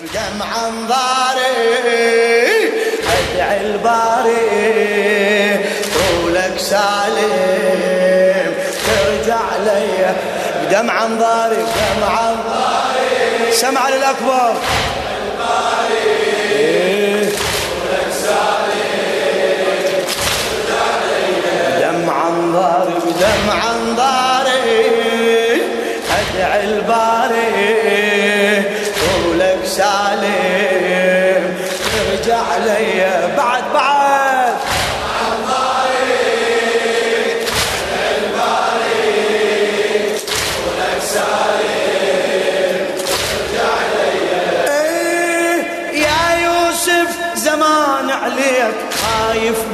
بدمع انظاري ادعي الباري طولك سالم. ترجع لي بدمع انظاري بدمع انظاري سمع للأكبر.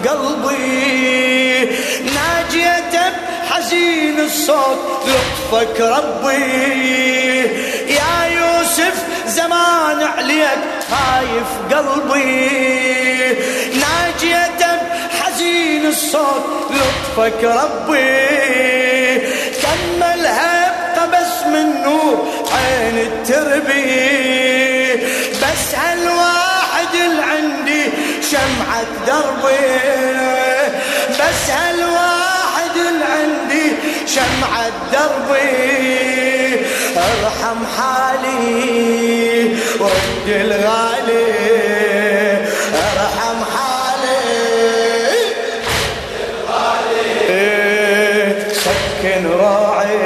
قلبي. ناجيتك حزين الصوت لطفك ربي. يا يوسف زمان عليك خايف قلبي. ناجيته حزين الصوت لطفك ربي. كملها بقبس من نور عين التربي. شمعة دربي بس هالواحد اللي عندي شمعة دربي ارحم حالي ورد الغالي. ارحم حالي. سكن راعي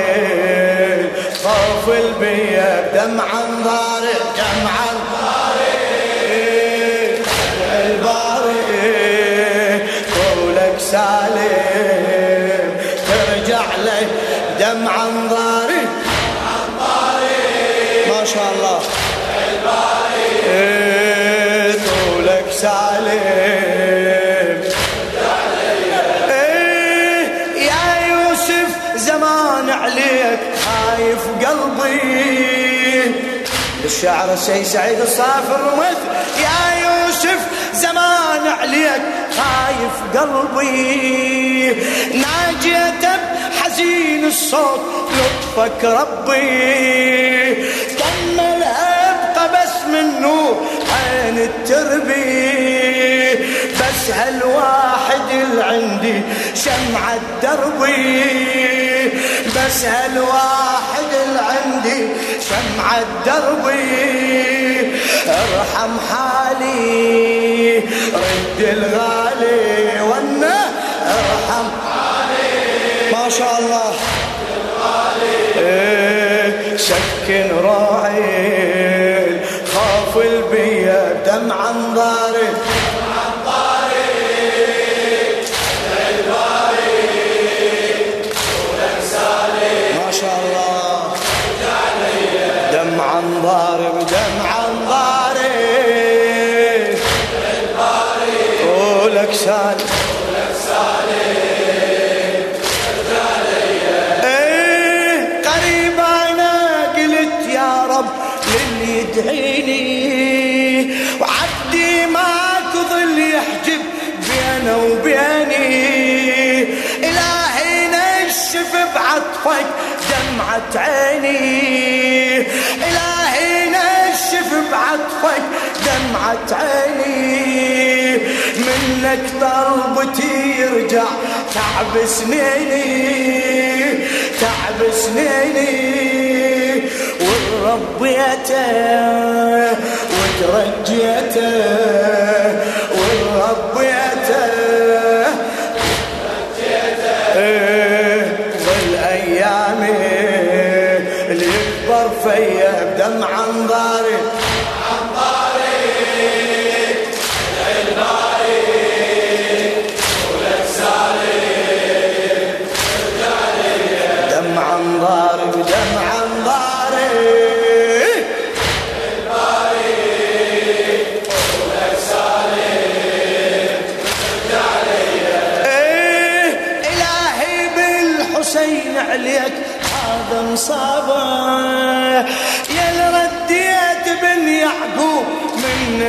خوف البيا بدمع قلبي. الشعر سي سعيد الصافر رمت يا يوسف زمان عليك خايف قلبي. ناجيتك حزين الصوت لطفك ربي. كملها بقبس من نور عين التربي. بس هالواحد اللي عندي شمعة دربي. بس هالواحد اللي عندي شمعة دربي ارحم حالي رد الغالي. يدعيني. وعبدي ماكو ظل يحجب بينه وبيني. إلهي نشف بعطفك دمعة عيني. إلهي نشف بعطفك دمعة عيني. منك طلبتي يرجع تعب سنيني تعب سنيني. وربيته وترجيته وربيته والأيام اللي يكبر فيا بدمع انظاري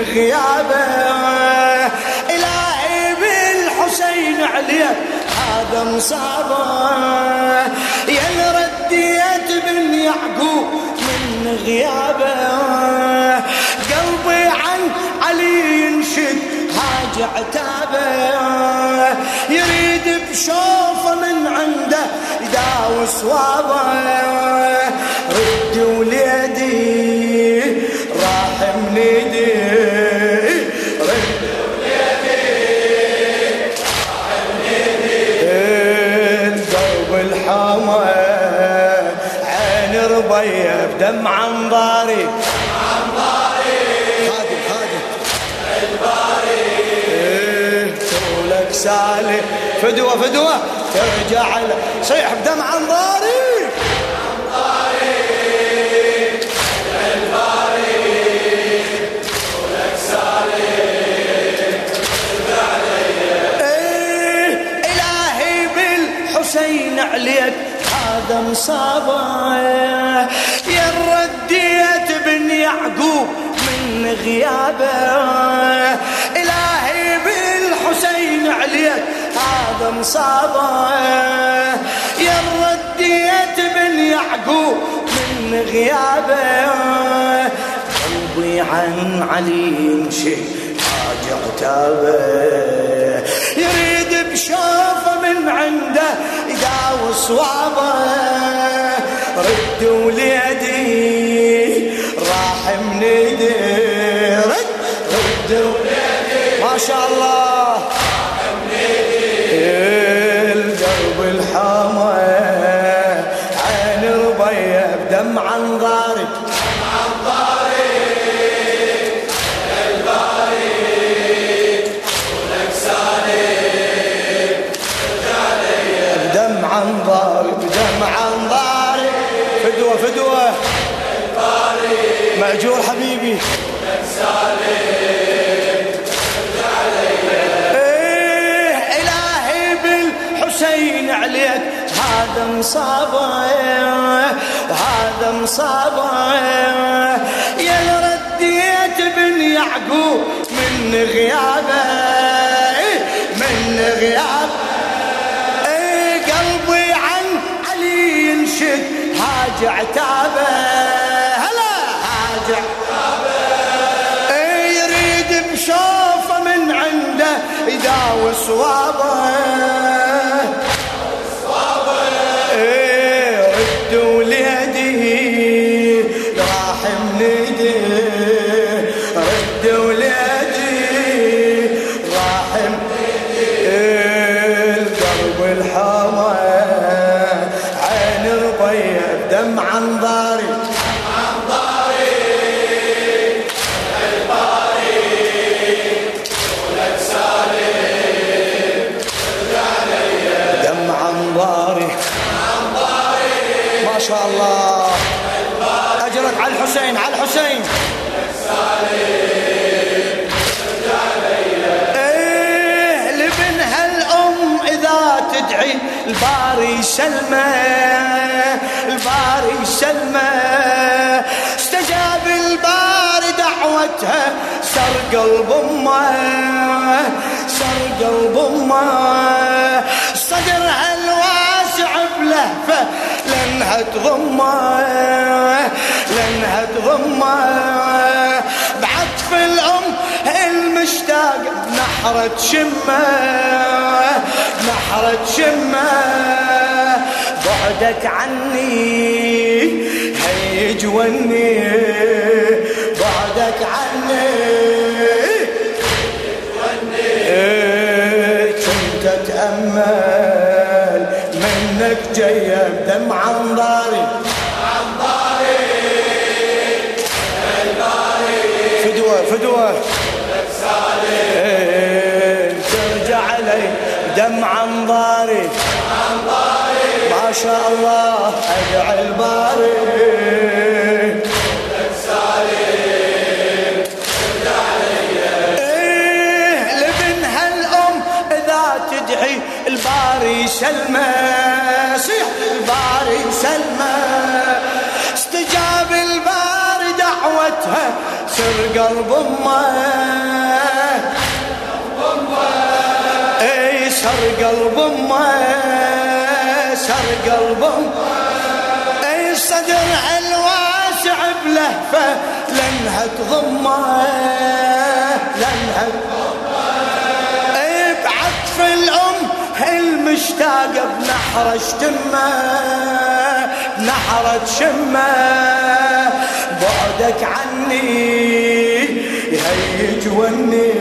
غيابه إلهي بالحسين عليه هذا مصابة. يا رديت بن يعقوب من غيابة. قلبي عن علي ينشد حاج عتابة. يريد بشوفه من عنده يداوس وابه عين ربية بدمع انظاري خادم خادم إيه طولك سالي. فدوة فدوة. ترجع صيح بدمع انظاري حسين عليك. هذا مصابه يا رديت بن يعقوب من غيابه. إلهي بالحسين عليك هذا مصابه يا رديت بن يعقوب من غيابه. قلبي عن علي شيء حاجة عتابه يريد بشوفه من عنده يداوي صوابه رد وليدي راح من ايدي. رد رد وليدي. ما شاء الله. راح من القلب الحامى عين ربيع بدمع انظارك يداوي شاء الله. أجرك على الحسين على الحسين. إيه لبنها الام إذا تدعي الباري سلمه الباري سلمى. استجاب الباري دعوتها سر قلب أمه سر قلب أمه. صدرها الواسع بلهفة لانها تضمه لانها تضمه بعطف الام المشتاق نحرة شمه نحرة شمه بعدك عني هيج وني بعدك عني كنت أتأمل. منك جاية بدمع انظاري فدوة فدوة. ترجع علي دمع انظاري ما شاء الله ادعي الباري. القلب أمه. إي سر قلب أمه. سر قلب أمه. إي صدر الواسع بلهفة لأنها تضمه. لأنها إي بعطف الأم المشتاقة بنحره شمه بنحره شمه بعدك عني يهيج وني.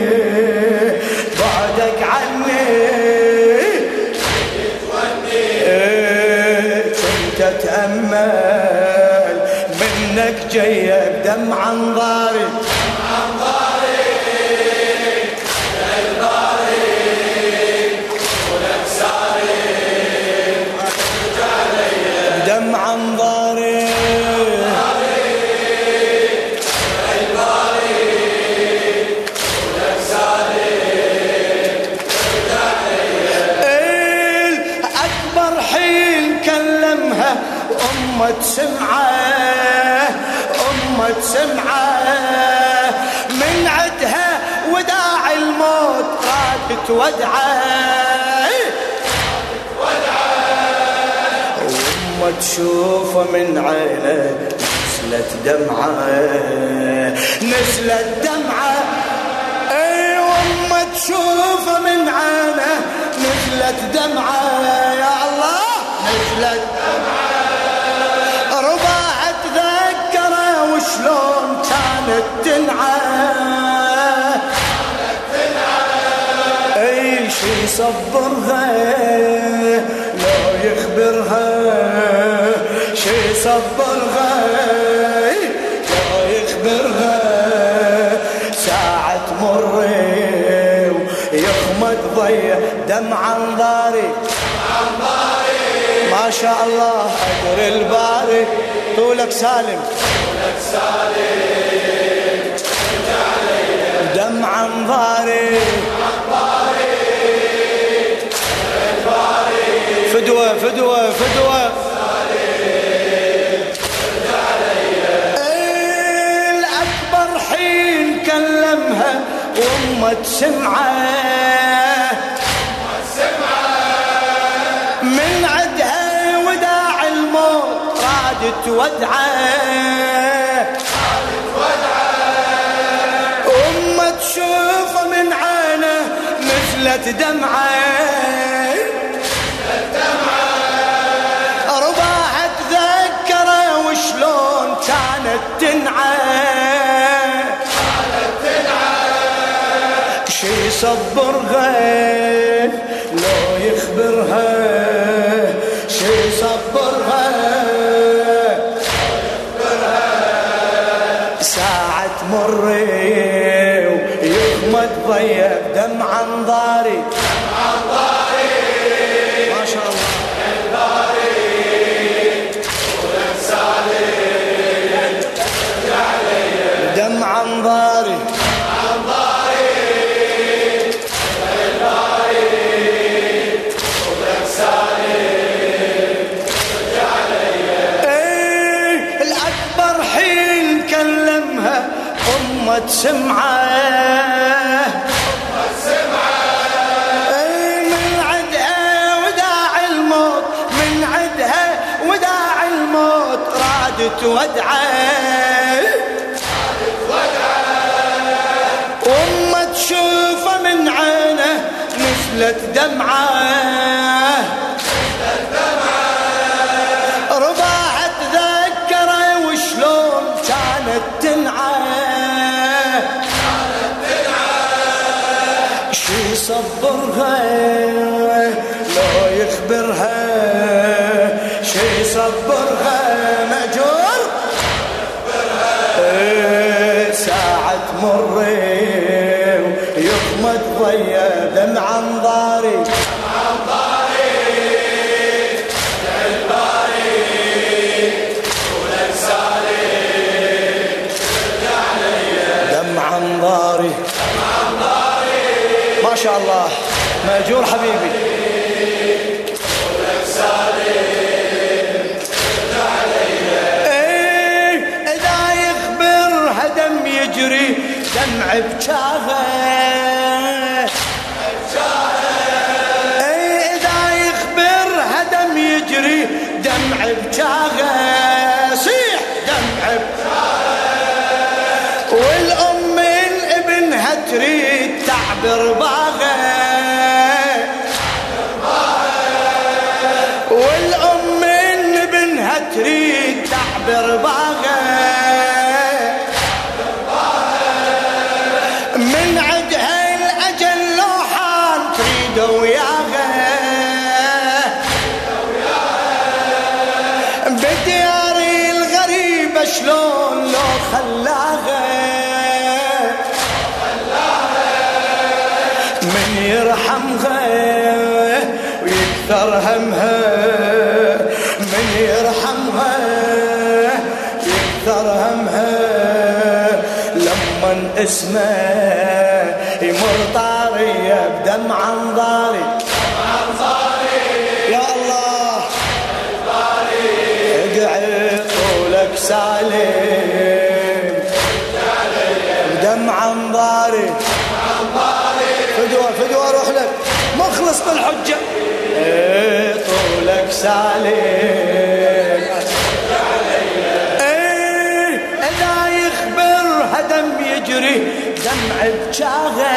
بعدك عني كنت أتأمل. منك جاية بدمع انظاري أمة سمعة أمة سمعة. من عدها وداع الموت رادت ودعه وأمة تشوفه من عينه نزلت دمعة نزلت دمعة. أي وأمة تشوفه من عينه نزلت دمعة. يا الله نزلت دمعة. كانت تنعى شي صبرها لو يخبرها. شي صبرها لو يخبرها. ساعة تمر ويخمد ضي دمع انظاري ما شاء الله قدر الباري. طولك سالم. دمع انظاري فدوة فدوة فدوة. الأكبر حين كلمها وأمة سمعة. من عدها وداع الموت رادت ودعة. نزلت دمعة. رباح تذكره وشلون كانت تنعى. شي صبرها لو يخبرها. شي صبرها ساعة تمر ويغمد ضيق إيه من عدها وداع الموت من عدها وداع الموت. رادت ودعه تشوفه من عينه نزلت دمعه. تمر يغمد ضيا دمع دمع انظاري ما شاء الله. مأجور حبيبي. دمع بجاهه إيه، إذا يخبرها دم يجري دمع صيح دمع تريد تعبر ويكثر همها من يرحمها يكثر همها لما اسمه يمر طاري بدمع انظاري يا الله اقعد طولك سالم. بدمع انظاري فدوة فدوة روح لك. مخلص بالحجة إيه سالم إيه اذا يخبر هدم يجري دمع بجاغه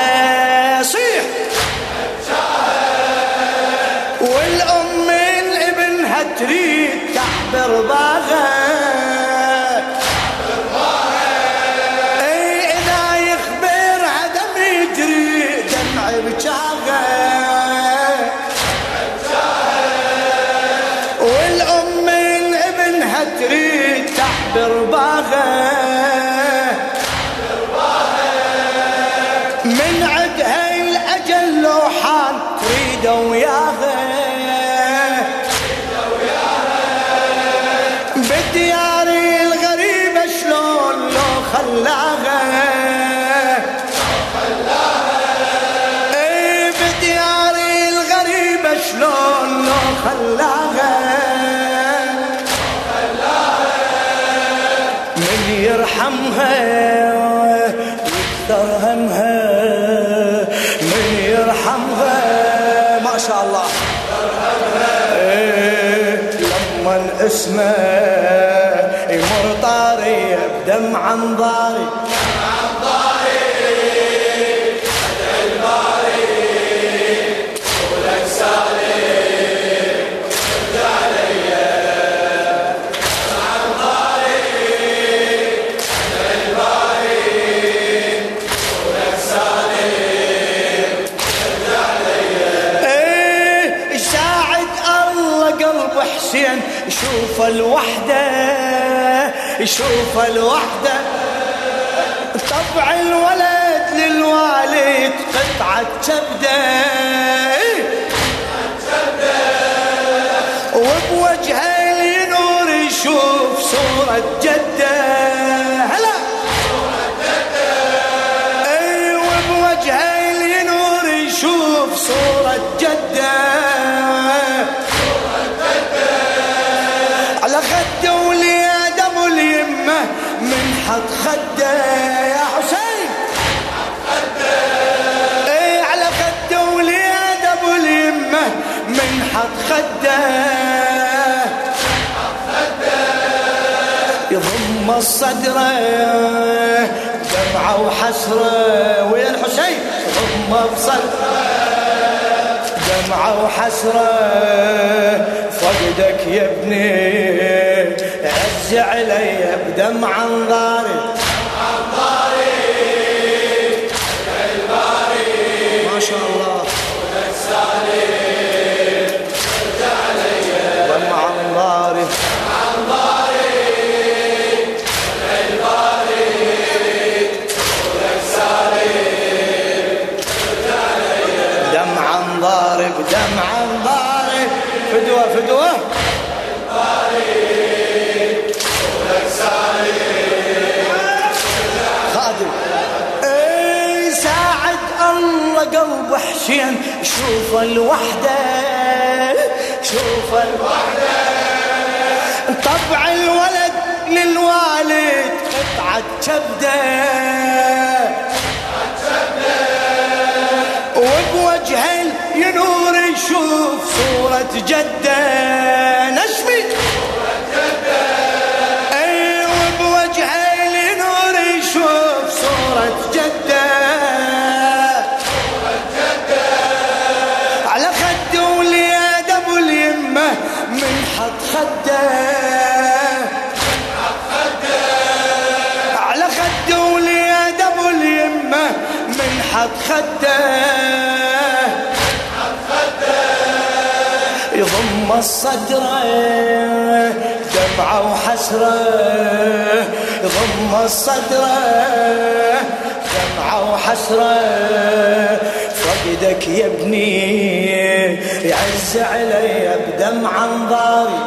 خلاها. اي بدياري الغريبة شلون لو خلاها. من يرحمها يكثر همها من يرحمها ما شاء الله. إيه، لما اسمه بدمع انظاري شوف الوحدة. طبع الولد للوالد قطعة كبدة وبوجهه الينور يشوف صورة جدة. هلا. أيوه بوجهه الينور يشوف صورة جدة. يضم الصدر دمعة وحسرة ويا الحسين. يضم بصدره دمعة وحسرة فقدك يا ابني عز علي بدمع انظاري قطعة كبده. وبوجه ينور يشوف صورة جدة. نشمي يضم الصدر دمعة وحسرة يضم الصدر دمعة وحسرة. فقدك يا ابني يعز علي بدمع أنظاري.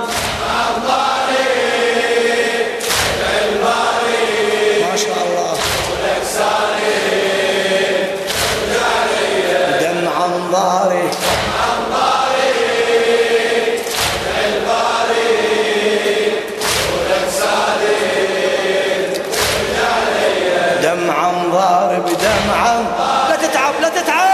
لا تتعب.